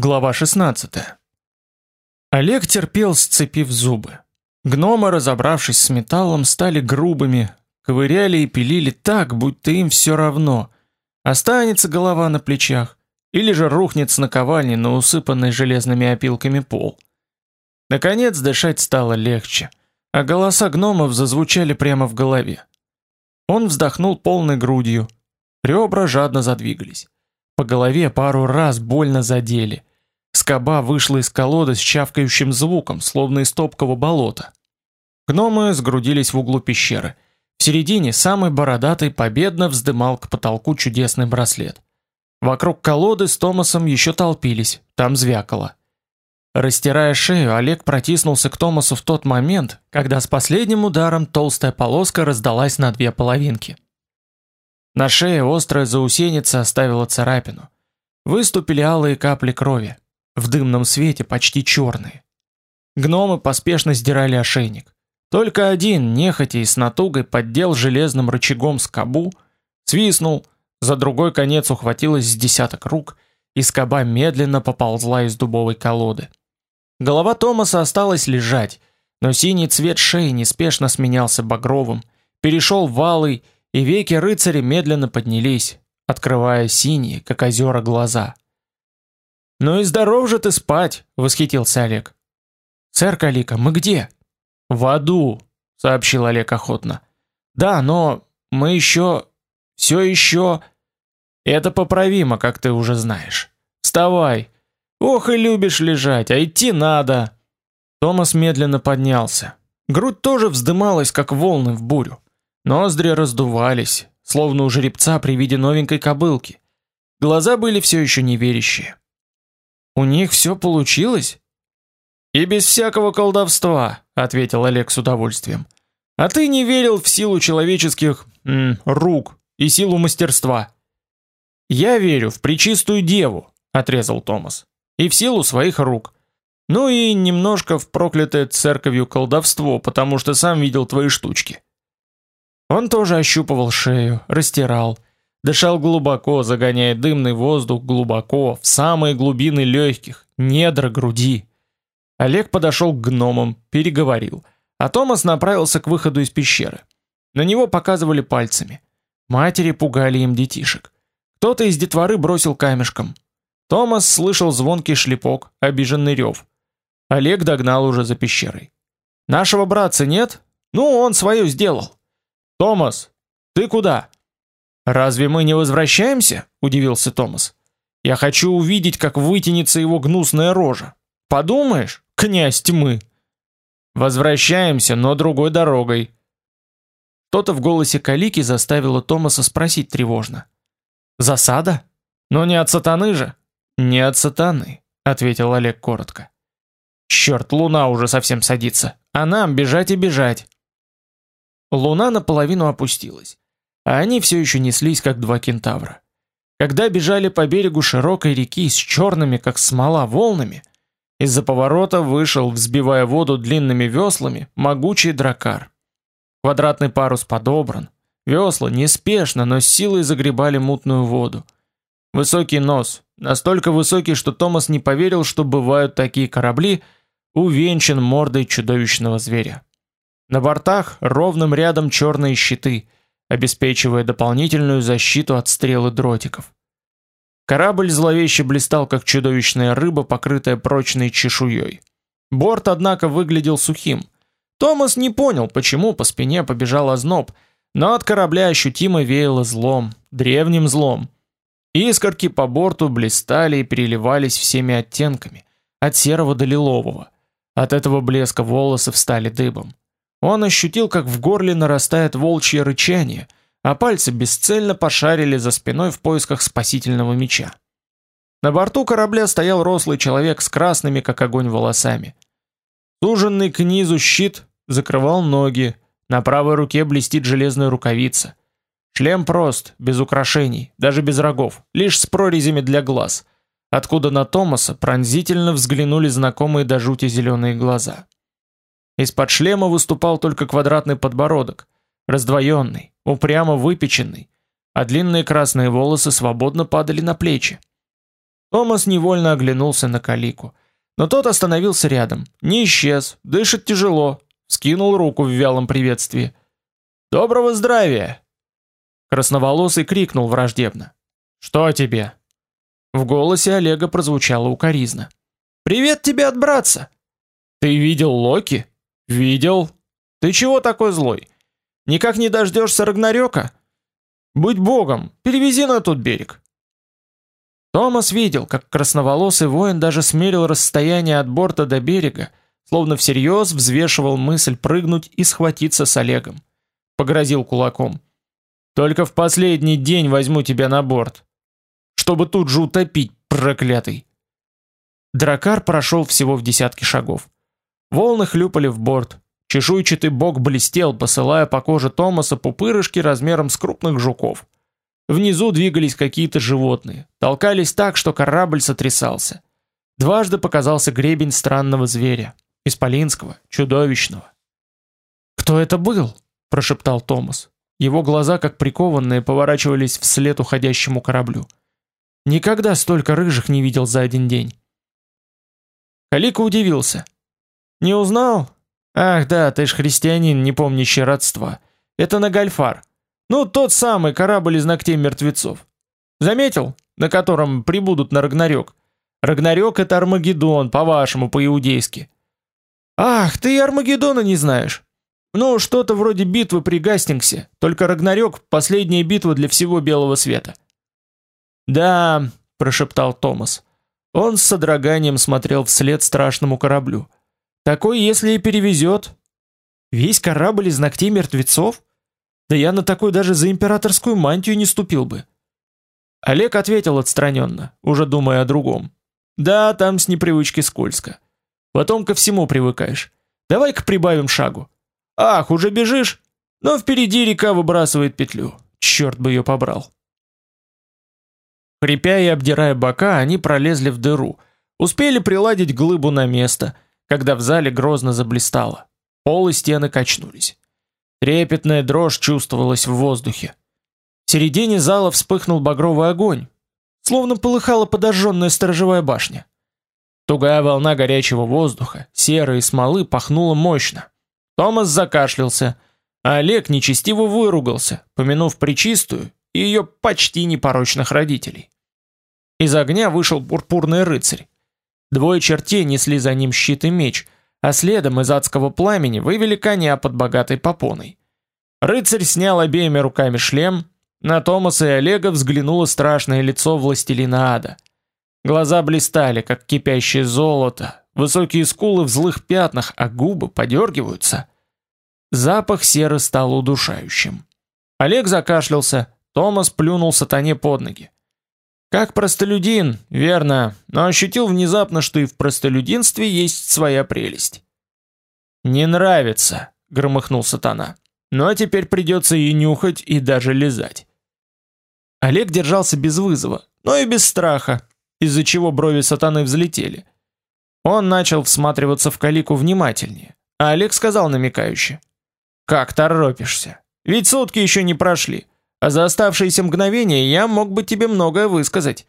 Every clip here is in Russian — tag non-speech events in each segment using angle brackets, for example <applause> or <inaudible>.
Глава 16. Олег терпел, сцепив зубы. Гномы, разобравшись с металлом, стали грубыми, ковыряли и пилили так, будто им все равно, останется голова на плечах или же рухнет с наковальни на усыпанный железными опилками пол. Наконец дышать стало легче, а голоса гномов зазвучали прямо в голове. Он вздохнул полной грудью. Ребра жадно задвигались. По голове пару раз больно задели. Скоба вышла из колоды с чавкающим звуком, словно из топкого болота. Гномы сгрудились в углу пещеры. В середине самый бородатый победно вздымал к потолку чудесный браслет. Вокруг колоды с Томасом еще толпились, там звякало. Растирая шею, Олег протиснулся к Томасу в тот момент, когда с последним ударом толстая полоска раздалась на две половинки. На шее острая заусеница оставила царапину. Выступили алые капли крови в дымном свете почти черные. Гномы поспешно сдирали ошейник. Только один, нехотя и с натугой, поддел железным рычагом скобу, свистнул, за другой конец ухватилось с десяток рук, и скоба медленно поползла из дубовой колоды. Голова Томаса осталась лежать, но синий цвет шеи неспешно сменялся багровым, перешел в алый, и веки рыцаря медленно поднялись, открывая синие, как озера, глаза. «Ну и здоров же ты спать!» — восхитился Олег. «Сэр Калика, мы где?» «В аду», — сообщил Олег охотно. «Да, но мы еще... все еще...» «Это поправимо, как ты уже знаешь. Вставай! Ох и любишь лежать, а идти надо!» Томас медленно поднялся. Грудь тоже вздымалась, как волны в бурю. Ноздри раздувались, словно у жеребца при виде новенькой кобылки. Глаза были все еще неверящие. У них все получилось? И без всякого колдовства, ответил Олег с удовольствием. А ты не верил в силу человеческих м, рук и силу мастерства. Я верю в пречистую деву, отрезал Томас. И в силу своих рук. Ну и немножко в проклятое церковью колдовство, потому что сам видел твои штучки. Он тоже ощупывал шею, растирал, Дышал глубоко, загоняя дымный воздух глубоко, в самые глубины легких, недра груди. Олег подошел к гномам, переговорил, а Томас направился к выходу из пещеры. На него показывали пальцами. Матери пугали им детишек. Кто-то из детворы бросил камешком. Томас слышал звонкий шлепок, обиженный рев. Олег догнал уже за пещерой. Нашего братца нет? Ну, он свое сделал. Томас, ты куда? Разве мы не возвращаемся? удивился Томас. Я хочу увидеть, как вытянется его гнусная рожа. Подумаешь, князь тьмы. Возвращаемся, но другой дорогой. Что-то в голосе Калики заставило Томаса спросить тревожно: "Засада? Но не от сатаны же?" "Не от сатаны", ответил Олег коротко. Черт, луна уже совсем садится, а нам бежать и бежать. Луна наполовину опустилась а они все еще неслись как два кентавра. Когда бежали по берегу широкой реки с черными, как смола, волнами, из-за поворота вышел, взбивая воду длинными веслами, могучий дракар. Квадратный парус подобран, весла неспешно, но с силой загребали мутную воду. Высокий нос, настолько высокий, что Томас не поверил, что бывают такие корабли, увенчан мордой чудовищного зверя. На бортах ровным рядом черные щиты – обеспечивая дополнительную защиту от стрел и дротиков. Корабль зловеще блистал, как чудовищная рыба, покрытая прочной чешуей. Борт, однако, выглядел сухим. Томас не понял, почему по спине побежал озноб, но от корабля ощутимо веяло злом, древним злом. Искорки по борту блистали и переливались всеми оттенками, от серого до лилового. От этого блеска волосы встали дыбом. Он ощутил, как в горле нарастает волчье рычание, а пальцы бесцельно пошарили за спиной в поисках спасительного меча. На борту корабля стоял рослый человек с красными, как огонь, волосами. Суженный к низу щит закрывал ноги, на правой руке блестит железная рукавица. Шлем прост, без украшений, даже без рогов, лишь с прорезями для глаз, откуда на Томаса пронзительно взглянули знакомые до жути зеленые глаза. Из-под шлема выступал только квадратный подбородок, раздвоенный, упрямо выпеченный, а длинные красные волосы свободно падали на плечи. Томас невольно оглянулся на Калику. Но тот остановился рядом, не исчез, дышит тяжело, скинул руку в вялом приветствии. «Доброго здравия!» Красноволосый крикнул враждебно. «Что тебе?» В голосе Олега прозвучало укоризна. «Привет тебе от братца!» «Ты видел Локи?» «Видел. Ты чего такой злой? Никак не дождешься Рагнарёка? Будь богом, перевези на тот берег. Томас видел, как красноволосый воин даже смерил расстояние от борта до берега, словно всерьез взвешивал мысль прыгнуть и схватиться с Олегом. Погрозил кулаком. «Только в последний день возьму тебя на борт, чтобы тут же утопить, проклятый!» Дракар прошел всего в десятки шагов. Волны хлюпали в борт, чешуйчатый бок блестел, посылая по коже Томаса пупырышки размером с крупных жуков. Внизу двигались какие-то животные, толкались так, что корабль сотрясался. Дважды показался гребень странного зверя, исполинского, чудовищного. «Кто это был?» – прошептал Томас. Его глаза, как прикованные, поворачивались вслед уходящему кораблю. Никогда столько рыжих не видел за один день. Калика удивился. «Не узнал? Ах да, ты ж христианин, не помнящий родства. Это на Гальфар. Ну, тот самый корабль из ногтей мертвецов. Заметил, на котором прибудут на Рагнарёк? Рагнарёк — это Армагеддон, по-вашему, по-иудейски. Ах, ты и Армагеддона не знаешь. Ну, что-то вроде битвы при Гастингсе, только Рагнарёк — последняя битва для всего Белого Света. «Да», — прошептал Томас. Он с содроганием смотрел вслед страшному кораблю. «Такой, если и перевезет...» «Весь корабль из ногтей мертвецов?» Да я на такую даже за императорскую мантию не ступил бы. Олег ответил отстраненно, уже думая о другом. Да, там с непривычки скользко. Потом ко всему привыкаешь. Давай-ка прибавим шагу. Ах, уже бежишь? Но впереди река выбрасывает петлю. Черт бы ее побрал. Хрипя и обдирая бока, они пролезли в дыру. Успели приладить глыбу на место, когда в зале грозно заблистало. Пол и стены качнулись. Трепетная дрожь чувствовалась в воздухе. В середине зала вспыхнул багровый огонь, словно полыхала подожженная сторожевая башня. Тугая волна горячего воздуха, серы и смолы пахнула мощно. Томас закашлялся, а Олег нечестиво выругался, помянув причистую и ее почти непорочных родителей. Из огня вышел пурпурный рыцарь. Двое чертей несли за ним щит и меч — а следом из адского пламени вывели коня под богатой попоной. Рыцарь снял обеими руками шлем, на Томаса и Олега взглянуло страшное лицо властелина ада. Глаза блистали, как кипящее золото, высокие скулы в злых пятнах, а губы подергиваются. Запах серы стал удушающим. Олег закашлялся, Томас плюнул сатане под ноги. Как простолюдин, верно, но ощутил внезапно, что и в простолюдинстве есть своя прелесть. «Не нравится», — громыхнул сатана. «Ну а теперь придется и нюхать, и даже лизать». Олег держался без вызова, но и без страха, из-за чего брови сатаны взлетели. Он начал всматриваться в калику внимательнее, а Олег сказал намекающе. «Как торопишься? Ведь сутки еще не прошли. А за оставшиеся мгновения я мог бы тебе многое высказать.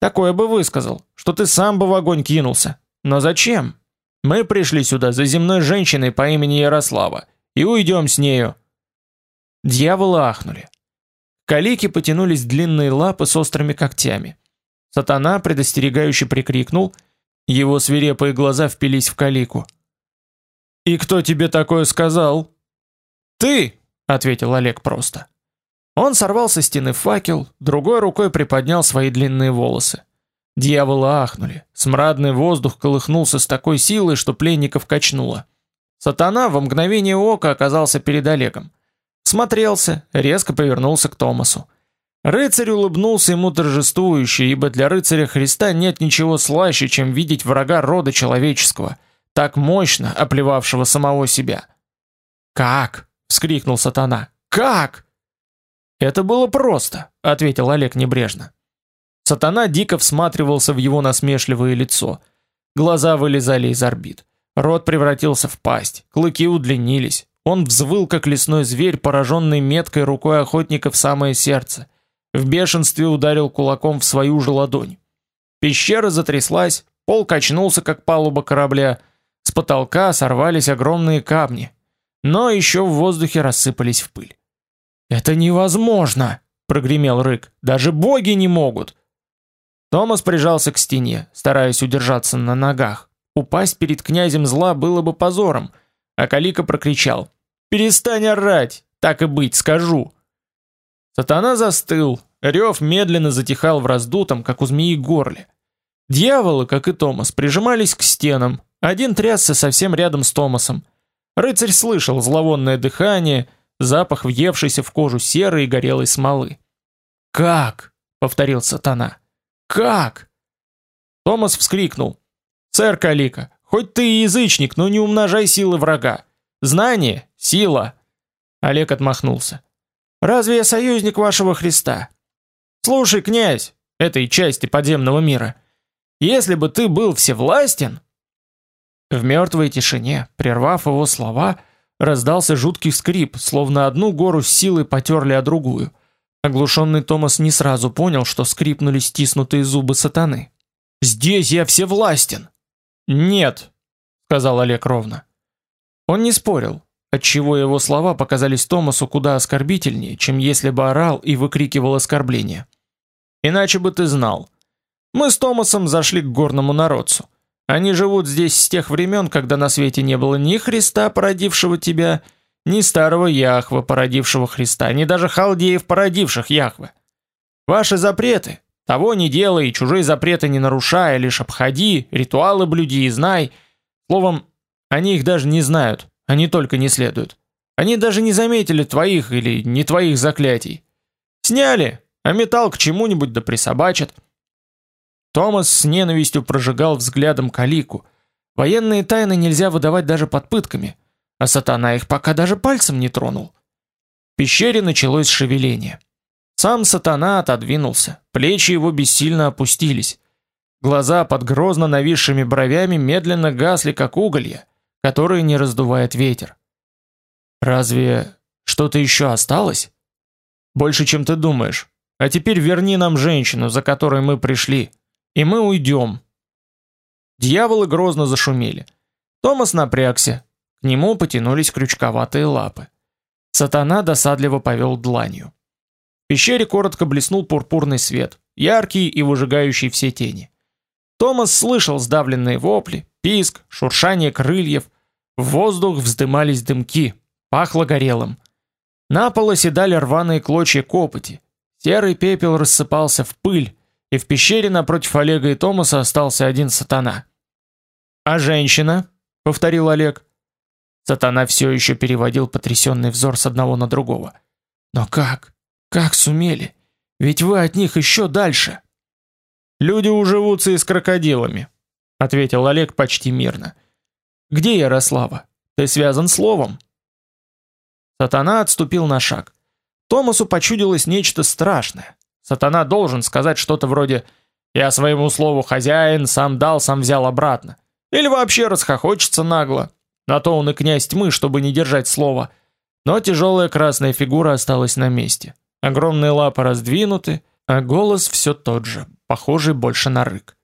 Такое бы высказал, что ты сам бы в огонь кинулся. Но зачем? Мы пришли сюда за земной женщиной по имени Ярослава и уйдем с нею. Дьяволы ахнули. К калике потянулись длинные лапы с острыми когтями. Сатана предостерегающе прикрикнул, его свирепые глаза впились в калику. «И кто тебе такое сказал?» «Ты!» — ответил Олег просто. Он сорвал со стены факел, другой рукой приподнял свои длинные волосы. Дьяволы ахнули. Смрадный воздух колыхнулся с такой силой, что пленников качнуло. Сатана в мгновение ока оказался перед Олегом. Смотрелся, резко повернулся к Томасу. Рыцарь улыбнулся ему торжествующе, ибо для рыцаря Христа нет ничего слаще, чем видеть врага рода человеческого, так мощно оплевавшего самого себя. «Как?» — вскрикнул сатана. «Как?» Это было просто, ответил Олег небрежно. Сатана дико всматривался в его насмешливое лицо. Глаза вылезали из орбит. Рот превратился в пасть, клыки удлинились. Он взвыл, как лесной зверь, пораженный меткой рукой охотника в самое сердце. В бешенстве ударил кулаком в свою же ладонь. Пещера затряслась, пол качнулся, как палуба корабля, с потолка сорвались огромные камни, но еще в воздухе рассыпались в пыль. «Это невозможно!» — прогремел Рык. «Даже боги не могут!» Томас прижался к стене, стараясь удержаться на ногах. Упасть перед князем зла было бы позором, а Калика прокричал. «Перестань орать! Так и быть, скажу!» Сатана застыл, рев медленно затихал в раздутом, как у змеи, горле. Дьяволы, как и Томас, прижимались к стенам, один трясся совсем рядом с Томасом. Рыцарь слышал зловонное дыхание, запах въевшейся в кожу серой и горелой смолы. «Как?» — повторил сатана. «Как?» Томас вскрикнул. «Сэр Калика, хоть ты и язычник, но не умножай силы врага. Знание — сила!» Олег отмахнулся. «Разве я союзник вашего Христа? Слушай, князь, этой части подземного мира, если бы ты был всевластен...» В мертвой тишине, прервав его слова, раздался жуткий скрип, словно одну гору с силой потерли о другую. Оглушенный Томас не сразу понял, что скрипнули стиснутые зубы сатаны. «Здесь я всевластен!» «Нет», — сказал Олег ровно. Он не спорил, отчего его слова показались Томасу куда оскорбительнее, чем если бы орал и выкрикивал оскорбления. «Иначе бы ты знал. Мы с Томасом зашли к горному народцу. Они живут здесь с тех времен, когда на свете не было ни Христа, породившего тебя, ни старого Яхвы, породившего Христа, ни даже халдеев, породивших Яхвы. Ваши запреты, того не делай, чужие запреты не нарушай, лишь обходи, ритуалы блюди и знай. Словом, они их даже не знают, они только не следуют. Они даже не заметили твоих или не твоих заклятий. Сняли, а металл к чему-нибудь да присобачат. Томас с ненавистью прожигал взглядом Калику. Военные тайны нельзя выдавать даже под пытками, а сатана их пока даже пальцем не тронул. В пещере началось шевеление. Сам сатана отодвинулся, плечи его бессильно опустились. Глаза под грозно нависшими бровями медленно гасли, как уголья, которые не раздувает ветер. Разве что-то еще осталось? Больше, чем ты думаешь. А теперь верни нам женщину, за которой мы пришли и мы уйдем. Дьяволы грозно зашумели. Томас напрягся. К нему потянулись крючковатые лапы. Сатана досадливо повел дланью. В пещере коротко блеснул пурпурный свет, яркий и выжигающий все тени. Томас слышал сдавленные вопли, писк, шуршание крыльев. В воздух вздымались дымки, пахло горелым. На пол оседали рваные клочья копоти. Серый пепел рассыпался в пыль, и в пещере напротив Олега и Томаса остался один сатана. «А женщина?» — повторил Олег. Сатана все еще переводил потрясенный взор с одного на другого. «Но как? Как сумели? Ведь вы от них еще дальше!» «Люди уживутся и с крокодилами», — ответил Олег почти мирно. «Где Ярослава? Ты связан словом?» Сатана отступил на шаг. Томасу почудилось нечто страшное. Сатана должен сказать что-то вроде «Я своему слову хозяин, сам дал, сам взял обратно». Или вообще расхохочется нагло. На то он и князь тьмы, чтобы не держать слова. Но тяжелая красная фигура осталась на месте. Огромные лапы раздвинуты, а голос все тот же, похожий больше на рык.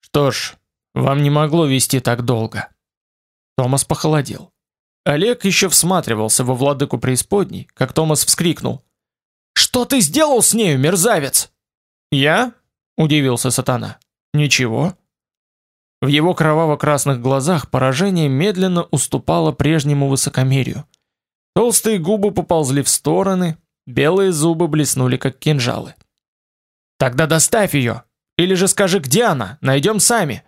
«Что ж, вам не могло вести так долго». Томас похолодел. Олег еще всматривался во владыку преисподней, как Томас вскрикнул. Что ты сделал с нею, мерзавец? Я? удивился сатана. Ничего. В его кроваво-красных глазах поражение медленно уступало прежнему высокомерию. Толстые губы поползли в стороны, белые зубы блеснули как кинжалы. Тогда доставь ее, или же скажи, где она, найдем сами.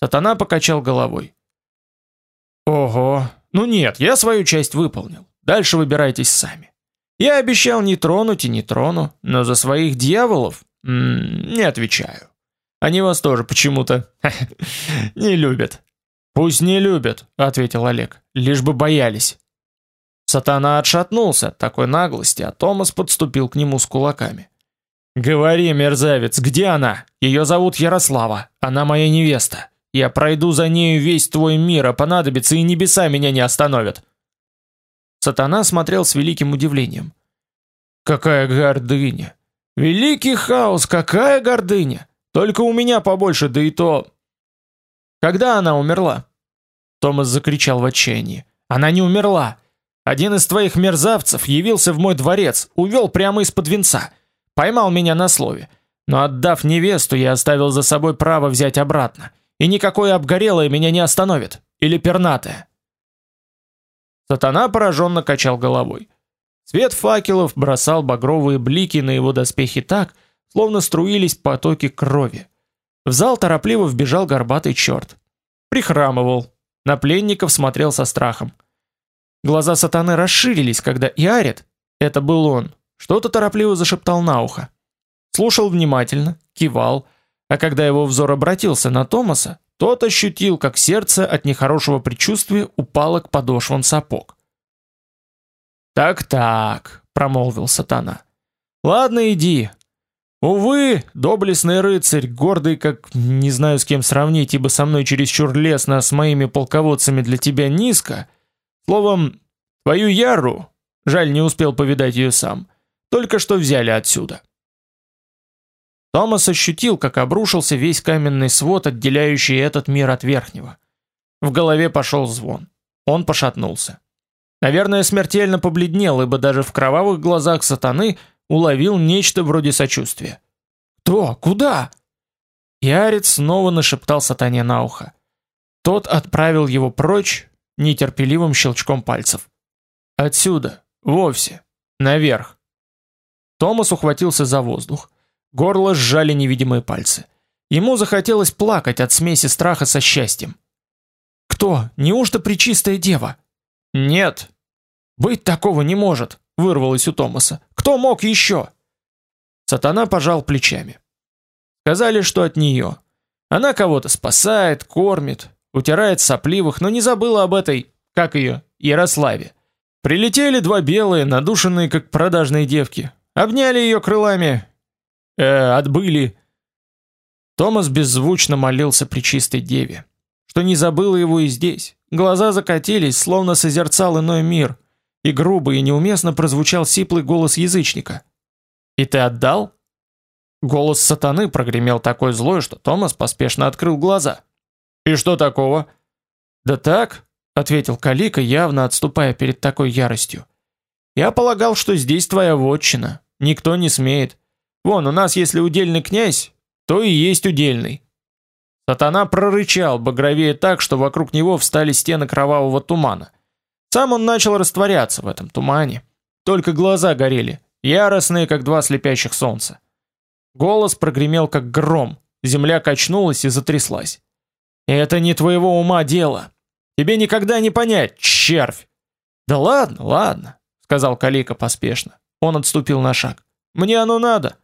Сатана покачал головой. Ого, ну нет, я свою часть выполнил. Дальше выбирайтесь сами. Я обещал не тронуть и не трону, но за своих дьяволов не отвечаю. Они вас тоже почему-то <laughs> не любят. Пусть не любят, ответил Олег. Лишь бы боялись. Сатана отшатнулся от такой наглости, а Томас подступил к нему с кулаками. Говори, мерзавец, где она? Ее зовут Ярослава. Она моя невеста. Я пройду за нею весь твой мир, а понадобится и небеса меня не остановят. Сатана смотрел с великим удивлением. Какая гордыня! Великий хаос, какая гордыня! Только у меня побольше, да и то... Когда она умерла? Томас закричал в отчаянии. Она не умерла. Один из твоих мерзавцев явился в мой дворец, увел прямо из-под венца. Поймал меня на слове. Но отдав невесту, я оставил за собой право взять обратно. И никакое обгорелое меня не остановит. Или пернатое. Сатана пораженно качал головой. Свет факелов бросал багровые блики на его доспехи так, словно струились потоки крови. В зал торопливо вбежал горбатый черт. Прихрамывал. На пленников смотрел со страхом. Глаза сатаны расширились, когда Иарет, это был он, что-то торопливо зашептал на ухо. Слушал внимательно, кивал, а когда его взор обратился на Томаса, тот ощутил, как сердце от нехорошего предчувствия упало к подошвам сапог. «Так-так», — промолвил сатана. «Ладно, иди. Увы, доблестный рыцарь, гордый, как не знаю с кем сравнить, ибо со мной чересчур лестно, а с моими полководцами для тебя низко. Словом, твою Яру, жаль, не успел повидать ее сам, только что взяли отсюда». Томас ощутил, как обрушился весь каменный свод, отделяющий этот мир от верхнего. В голове пошел звон. Он пошатнулся. Наверное, смертельно побледнел, ибо даже в кровавых глазах сатаны уловил нечто вроде сочувствия. «Кто? Куда?» Ярец снова нашептал сатане на ухо. Тот отправил его прочь нетерпеливым щелчком пальцев. «Отсюда, вовсе, наверх». Томас ухватился за воздух. Горло сжали невидимые пальцы. Ему захотелось плакать от смеси страха со счастьем. Кто? Неужто пречистая дева? Нет. Быть такого не может, вырвалось у Томаса. Кто мог еще? Сатана пожал плечами. Сказали, что от нее. Она кого-то спасает, кормит, утирает сопливых, но не забыла об этой, как ее, Ярославе. Прилетели два белые, надушенные как продажные девки. Обняли ее крылами, э, отбыли. Томас беззвучно молился при чистой деве, что не забыла его и здесь. Глаза закатились, словно созерцал иной мир, и грубо и неуместно прозвучал сиплый голос язычника. «И ты отдал?» Голос сатаны прогремел такой злой, что Томас поспешно открыл глаза. «И что такого?» «Да так», — ответил Калика, явно отступая перед такой яростью. «Я полагал, что здесь твоя вотчина. Никто не смеет. Вон, у нас если удельный князь, то и есть удельный. Сатана прорычал, багровее так, что вокруг него встали стены кровавого тумана. Сам он начал растворяться в этом тумане. Только глаза горели, яростные, как два слепящих солнца. Голос прогремел, как гром, земля качнулась и затряслась. «Это не твоего ума дело. Тебе никогда не понять, червь!» «Да ладно, ладно», — сказал Калика поспешно. Он отступил на шаг. «Мне оно надо.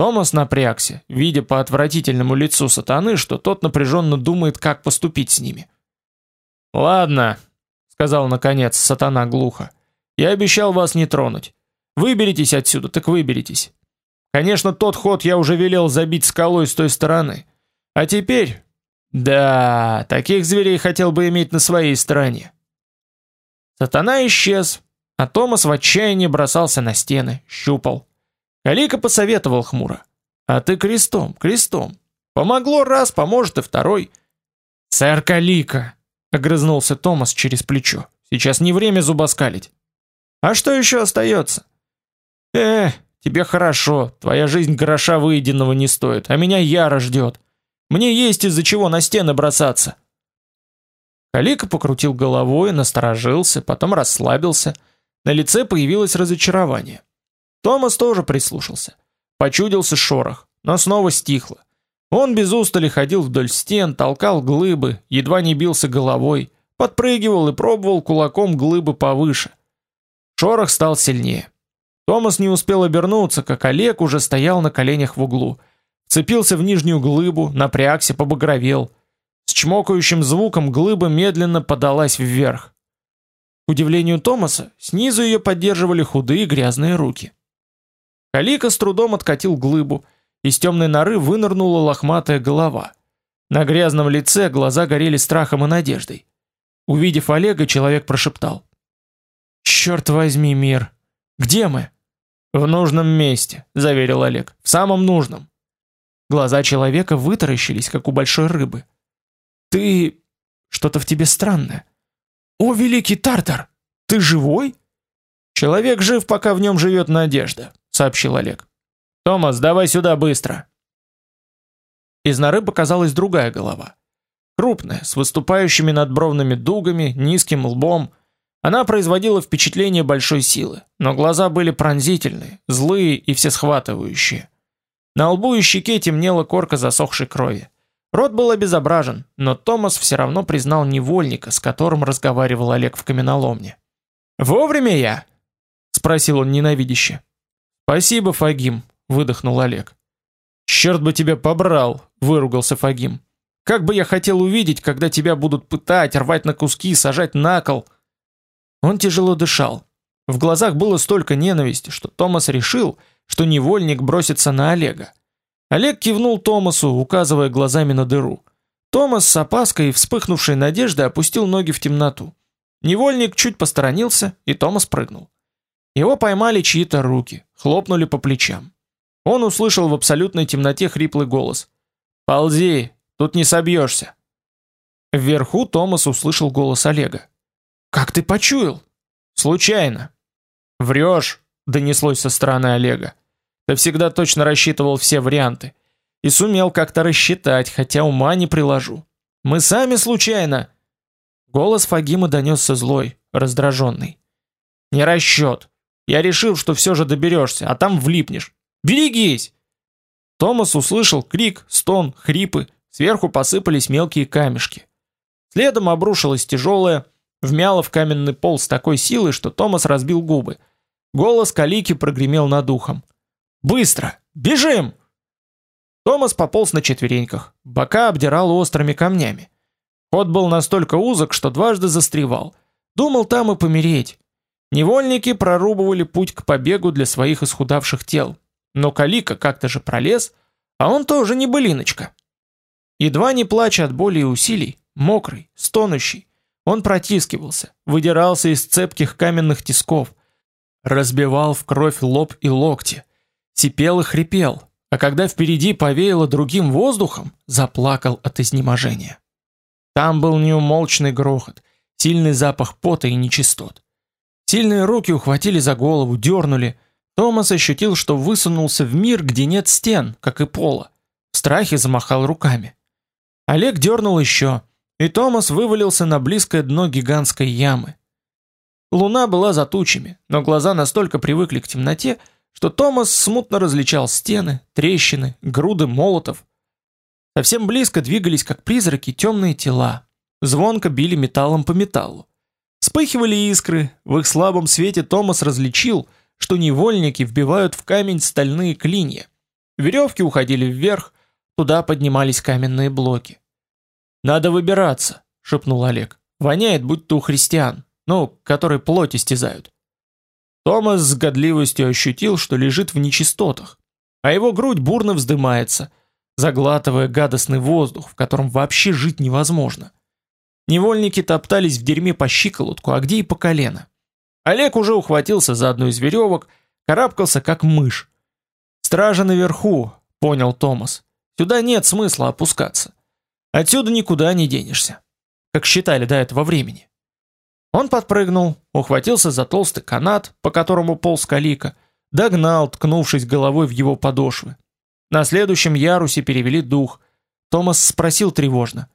Томас напрягся, видя по отвратительному лицу сатаны, что тот напряженно думает, как поступить с ними. «Ладно», — сказал наконец сатана глухо, — «я обещал вас не тронуть. Выберитесь отсюда, так выберитесь. Конечно, тот ход я уже велел забить скалой с той стороны. А теперь... Да, таких зверей хотел бы иметь на своей стороне». Сатана исчез, а Томас в отчаянии бросался на стены, щупал. Калика посоветовал хмуро. «А ты крестом, крестом. Помогло раз, поможет и второй». «Сэр Калика!» — огрызнулся Томас через плечо. «Сейчас не время зубоскалить». «А что еще остается?» «Эх, тебе хорошо, твоя жизнь гроша выеденного не стоит, а меня Яра ждет. Мне есть из-за чего на стены бросаться». Калика покрутил головой, насторожился, потом расслабился. На лице появилось разочарование. Томас тоже прислушался. Почудился шорох, но снова стихло. Он без устали ходил вдоль стен, толкал глыбы, едва не бился головой, подпрыгивал и пробовал кулаком глыбы повыше. Шорох стал сильнее. Томас не успел обернуться, как Олег уже стоял на коленях в углу. Вцепился в нижнюю глыбу, напрягся, побагровел. С чмокающим звуком глыба медленно подалась вверх. К удивлению Томаса, снизу ее поддерживали худые грязные руки. Калика с трудом откатил глыбу, из темной норы вынырнула лохматая голова. На грязном лице глаза горели страхом и надеждой. Увидев Олега, человек прошептал. «Черт возьми, мир! Где мы?» «В нужном месте», — заверил Олег. «В самом нужном». Глаза человека вытаращились, как у большой рыбы. «Ты... что-то в тебе странное». «О, великий Тартар! Ты живой?» «Человек жив, пока в нем живет надежда», — сообщил Олег. «Томас, давай сюда быстро!» Из норы показалась другая голова. Крупная, с выступающими надбровными дугами, низким лбом. Она производила впечатление большой силы, но глаза были пронзительные, злые и всесхватывающие. На лбу и щеке темнела корка засохшей крови. Рот был обезображен, но Томас все равно признал невольника, с которым разговаривал Олег в каменоломне. «Вовремя я?» — спросил он ненавидяще. «Спасибо, Фагим», — выдохнул Олег. «Черт бы тебя побрал!» — выругался Фагим. Как бы я хотел увидеть, когда тебя будут пытать, рвать на куски, сажать на кол. Он тяжело дышал. В глазах было столько ненависти, что Томас решил, что невольник бросится на Олега. Олег кивнул Томасу, указывая глазами на дыру. Томас с опаской и вспыхнувшей надеждой опустил ноги в темноту. Невольник чуть посторонился, и Томас прыгнул. Его поймали чьи-то руки, хлопнули по плечам. Он услышал в абсолютной темноте хриплый голос. «Ползи, Тут не собьешься. Вверху Томас услышал голос Олега. «Как ты почуял?» «Случайно». «Врешь», — донеслось со стороны Олега. «Ты всегда точно рассчитывал все варианты. И сумел как-то рассчитать, хотя ума не приложу. Мы сами случайно...» Голос Фагима донесся злой, раздраженный. «Не расчет. Я решил, что все же доберешься, а там влипнешь. Берегись!» Томас услышал крик, стон, хрипы, Сверху посыпались мелкие камешки. Следом обрушилось тяжелое, вмяло в каменный пол с такой силой, что Томас разбил губы. Голос Калики прогремел над ухом. «Быстро! Бежим!» Томас пополз на четвереньках, бока обдирал острыми камнями. Ход был настолько узок, что дважды застревал. Думал там и помереть. Невольники прорубывали путь к побегу для своих исхудавших тел. Но Калика как-то же пролез, а он тоже не былиночка. Едва не плача от боли и усилий, мокрый, стонущий, он протискивался, выдирался из цепких каменных тисков, разбивал в кровь лоб и локти, сипел и хрипел, а когда впереди повеяло другим воздухом, заплакал от изнеможения. Там был неумолчный грохот, сильный запах пота и нечистот. Сильные руки ухватили за голову, дернули. Томас ощутил, что высунулся в мир, где нет стен, как и пола. В страхе замахал руками. Олег дернул еще, и Томас вывалился на близкое дно гигантской ямы. Луна была за тучами, но глаза настолько привыкли к темноте, что Томас смутно различал стены, трещины, груды молотов. Совсем близко двигались, как призраки, темные тела. Звонко били металлом по металлу. Вспыхивали искры, в их слабом свете Томас различил, что невольники вбивают в камень стальные клинья. Веревки уходили вверх, туда поднимались каменные блоки. «Надо выбираться», — шепнул Олег. «Воняет, будто у христиан, ну, которые плоть истязают». Томас с годливостью ощутил, что лежит в нечистотах, а его грудь бурно вздымается, заглатывая гадостный воздух, в котором вообще жить невозможно. Невольники топтались в дерьме по щиколотку, а где и по колено. Олег уже ухватился за одну из веревок, карабкался как мышь. «Стража наверху», — понял Томас. «Сюда нет смысла опускаться. Отсюда никуда не денешься, как считали до этого времени. Он подпрыгнул, ухватился за толстый канат, по которому полз калика, догнал, ткнувшись головой в его подошвы. На следующем ярусе перевели дух. Томас спросил тревожно.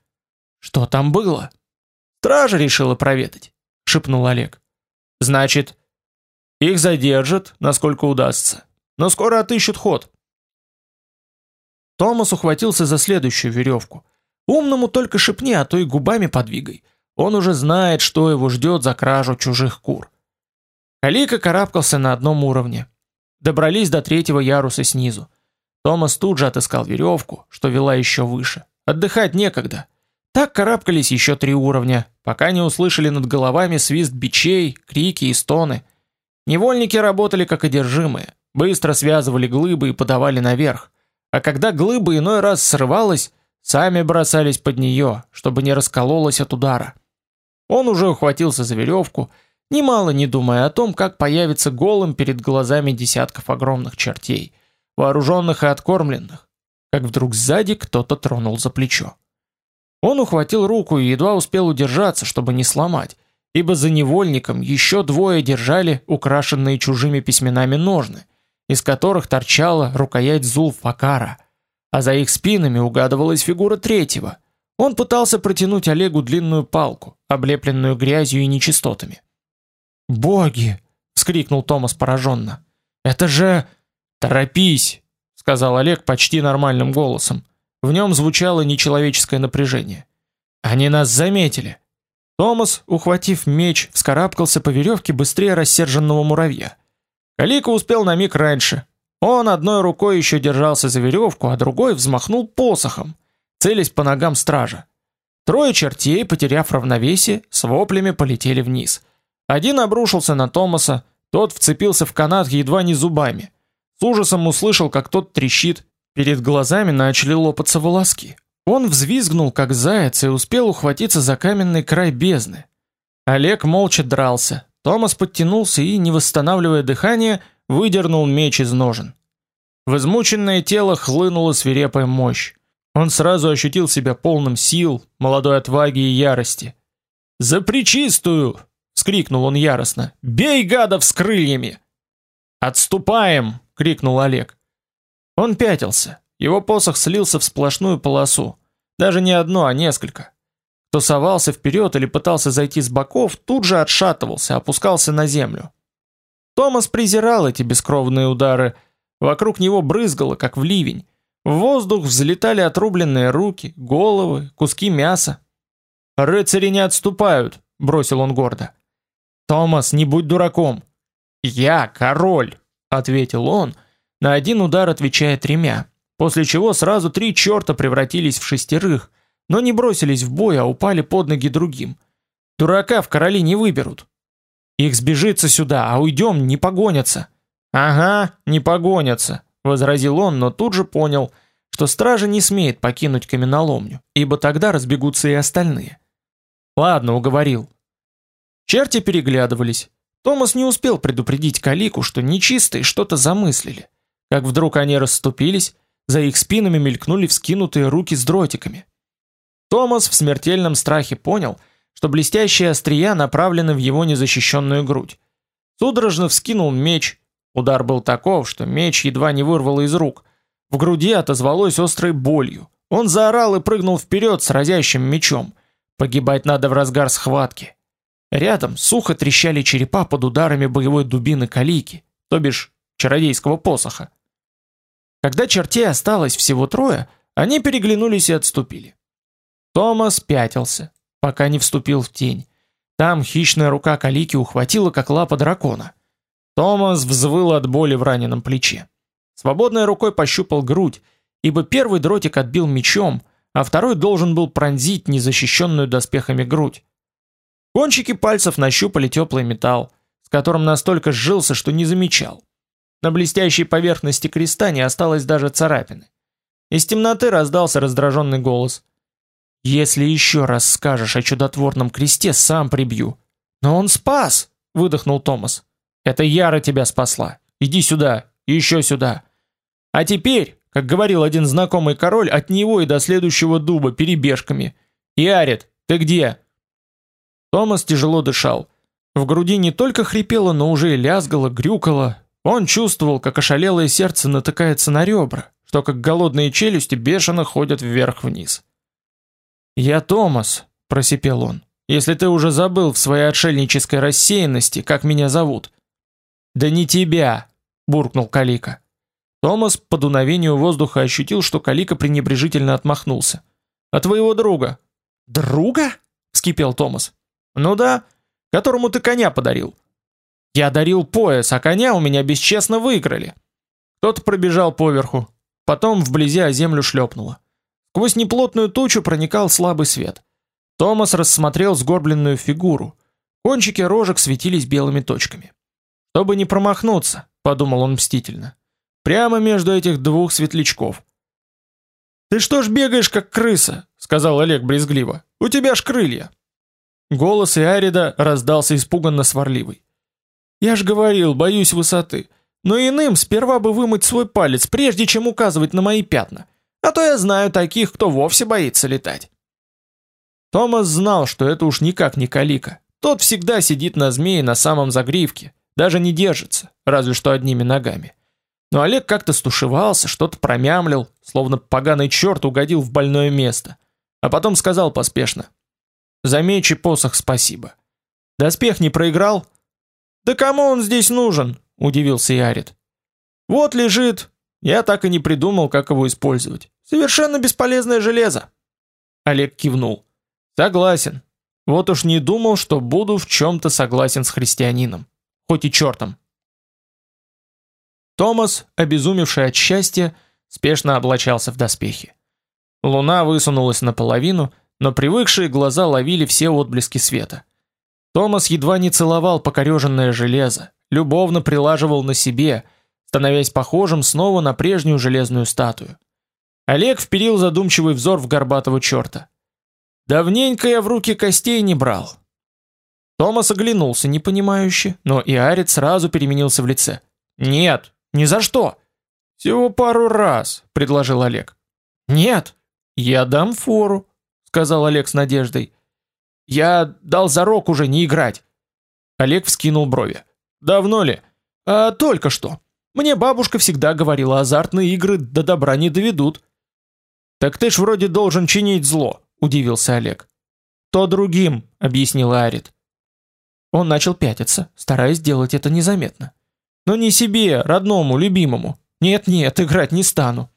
«Что там было?» «Стража решила проведать», — шепнул Олег. «Значит, их задержат, насколько удастся, но скоро отыщут ход». Томас ухватился за следующую веревку — Умному только шепни, а то и губами подвигай. Он уже знает, что его ждет за кражу чужих кур. Калика карабкался на одном уровне. Добрались до третьего яруса снизу. Томас тут же отыскал веревку, что вела еще выше. Отдыхать некогда. Так карабкались еще три уровня, пока не услышали над головами свист бичей, крики и стоны. Невольники работали как одержимые, быстро связывали глыбы и подавали наверх. А когда глыба иной раз срывалась, Сами бросались под нее, чтобы не раскололась от удара. Он уже ухватился за веревку, немало не думая о том, как появится голым перед глазами десятков огромных чертей, вооруженных и откормленных. как вдруг сзади кто-то тронул за плечо. Он ухватил руку и едва успел удержаться, чтобы не сломать, ибо за невольником еще двое держали украшенные чужими письменами ножны, из которых торчала рукоять Зулфакара, а за их спинами угадывалась фигура третьего. Он пытался протянуть Олегу длинную палку, облепленную грязью и нечистотами. «Боги!» — вскрикнул Томас пораженно. «Это же...» «Торопись!» — сказал Олег почти нормальным голосом. В нем звучало нечеловеческое напряжение. «Они нас заметили!» Томас, ухватив меч, вскарабкался по веревке быстрее рассерженного муравья. Калика успел на миг раньше. Он одной рукой еще держался за веревку, а другой взмахнул посохом, целясь по ногам стража. Трое чертей, потеряв равновесие, с воплями полетели вниз. Один обрушился на Томаса, тот вцепился в канат едва не зубами. С ужасом услышал, как тот трещит, перед глазами начали лопаться волоски. Он взвизгнул, как заяц, и успел ухватиться за каменный край бездны. Олег молча дрался. Томас подтянулся и, не восстанавливая дыхание, выдернул меч из ножен. В измученное тело хлынула свирепая мощь. Он сразу ощутил себя полным сил, молодой отваги и ярости. «За причистую!» — вскрикнул он яростно. «Бей гадов с крыльями!» «Отступаем!» — крикнул Олег. Он пятился. Его посох слился в сплошную полосу. Даже не одно, а несколько. Кто совался вперед или пытался зайти с боков, тут же отшатывался, опускался на землю. Томас презирал эти бескровные удары. Вокруг него брызгало, как в ливень. В воздух взлетали отрубленные руки, головы, куски мяса. «Рыцари не отступают», — бросил он гордо. «Томас, не будь дураком». «Я король», — ответил он, на один удар отвечая тремя после чего сразу три черта превратились в шестерых, но не бросились в бой, а упали под ноги другим. Дурака в короли не выберут. Их сбежится сюда, а уйдем, не погонятся. Ага, не погонятся, возразил он, но тут же понял, что стража не смеет покинуть каменоломню, ибо тогда разбегутся и остальные. Ладно, уговорил. Черти переглядывались. Томас не успел предупредить Калику, что нечистые что-то замыслили. Как вдруг они расступились, за их спинами мелькнули вскинутые руки с дротиками. Томас в смертельном страхе понял, что блестящие острия направлены в его незащищенную грудь. Судорожно вскинул меч. Удар был таков, что меч едва не вырвало из рук. В груди отозвалось острой болью. Он заорал и прыгнул вперед с разящим мечом. Погибать надо в разгар схватки. Рядом сухо трещали черепа под ударами боевой дубины калики, то бишь чародейского посоха. Когда чертей осталось всего трое, они переглянулись и отступили. Томас пятился, пока не вступил в тень. Там хищная рука Калики ухватила, как лапа дракона. Томас взвыл от боли в раненом плече. Свободной рукой пощупал грудь, ибо первый дротик отбил мечом, а второй должен был пронзить незащищенную доспехами грудь. Кончики пальцев нащупали теплый металл, с которым настолько сжился, что не замечал. На блестящей поверхности креста не осталось даже царапины. Из темноты раздался раздраженный голос. «Если еще раз скажешь о чудотворном кресте, сам прибью». «Но он спас!» — выдохнул Томас. «Это Яра тебя спасла. Иди сюда, еще сюда. А теперь, как говорил один знакомый король, от него и до следующего дуба перебежками. Ярит, ты где?» Томас тяжело дышал. В груди не только хрипело, но уже и лязгало, грюкало, он чувствовал, как ошалелое сердце натыкается на ребра, что как голодные челюсти бешено ходят вверх-вниз. «Я Томас», — просипел он, — «если ты уже забыл в своей отшельнической рассеянности, как меня зовут». «Да не тебя», — буркнул Калика. Томас по дуновению воздуха ощутил, что Калика пренебрежительно отмахнулся. «А твоего друга?» «Друга?» — вскипел Томас. «Ну да, которому ты коня подарил». Я дарил пояс, а коня у меня бесчестно выиграли. Кто-то пробежал поверху, потом вблизи о землю шлепнуло. Сквозь неплотную тучу проникал слабый свет. Томас рассмотрел сгорбленную фигуру. Кончики рожек светились белыми точками. Чтобы не промахнуться, подумал он мстительно. Прямо между этих двух светлячков. Ты что ж бегаешь как крыса, сказал Олег брезгливо. У тебя ж крылья. Голос Иарида раздался испуганно сварливый. Я ж говорил, боюсь высоты. Но иным сперва бы вымыть свой палец, прежде чем указывать на мои пятна. А то я знаю таких, кто вовсе боится летать. Томас знал, что это уж никак не Калика. Тот всегда сидит на змее на самом загривке, даже не держится, разве что одними ногами. Но Олег как-то стушевался, что-то промямлил, словно поганый черт угодил в больное место. А потом сказал поспешно. «За меч и посох спасибо. Доспех не проиграл?» «Да кому он здесь нужен?» – удивился Ярит. «Вот лежит. Я так и не придумал, как его использовать. Совершенно бесполезное железо». Олег кивнул. Согласен. Вот уж не думал, что буду в чем-то согласен с христианином. Хоть и чертом. Томас, обезумевший от счастья, спешно облачался в доспехи. Луна высунулась наполовину, но привыкшие глаза ловили все отблески света. Томас едва не целовал покореженное железо, любовно прилаживал на себе, становясь похожим снова на прежнюю железную статую. Олег вперил задумчивый взор в горбатого черта. Давненько я в руки костей не брал. Томас оглянулся непонимающе, но и Арит сразу переменился в лице. Нет, ни за что. Всего пару раз, предложил Олег. Нет, я дам фору, сказал Олег с надеждой. Я дал зарок уже не играть. Олег вскинул брови. Давно ли? А только что. Мне бабушка всегда говорила, азартные игры до добра не доведут. Так ты ж вроде должен чинить зло удивился Олег. То другим, объяснила Арит. Он начал пятиться, стараясь сделать это незаметно. Но не себе, родному, любимому. Нет-нет, играть не стану.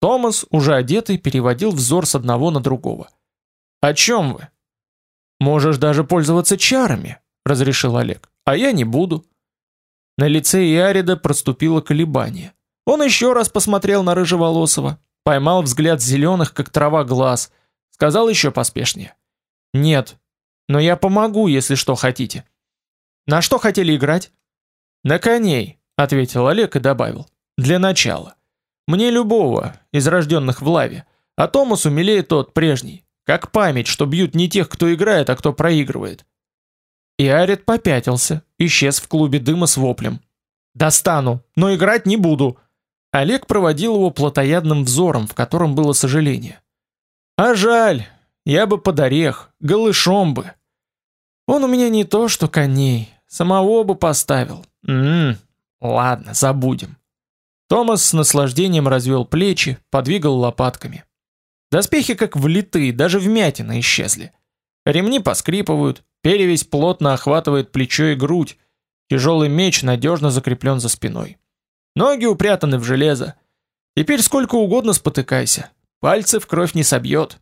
Томас, уже одетый, переводил взор с одного на другого. О чем вы? Можешь даже пользоваться чарами, разрешил Олег. А я не буду. На лице Иарида проступило колебание. Он еще раз посмотрел на рыжеволосого, поймал взгляд зеленых, как трава, глаз Сказал еще поспешнее. Нет, но я помогу, если что хотите. На что хотели играть? На коней, ответил Олег и добавил. Для начала. Мне любого из рожденных в лаве, а Томасу милее тот прежний, как память, что бьют не тех, кто играет, а кто проигрывает. И Арит попятился, исчез в клубе дыма с воплем. «Достану, но играть не буду!» Олег проводил его плотоядным взором, в котором было сожаление. А жаль, я бы под орех, голышом бы. Он у меня не то, что коней, самого бы поставил. Мм, ладно, забудем. Томас с наслаждением развел плечи, подвигал лопатками. Доспехи как влитые, даже вмятины исчезли. Ремни поскрипывают, перевязь плотно охватывает плечо и грудь, тяжелый меч надежно закреплен за спиной. Ноги упрятаны в железо. Теперь сколько угодно спотыкайся, Пальцы в кровь не собьет.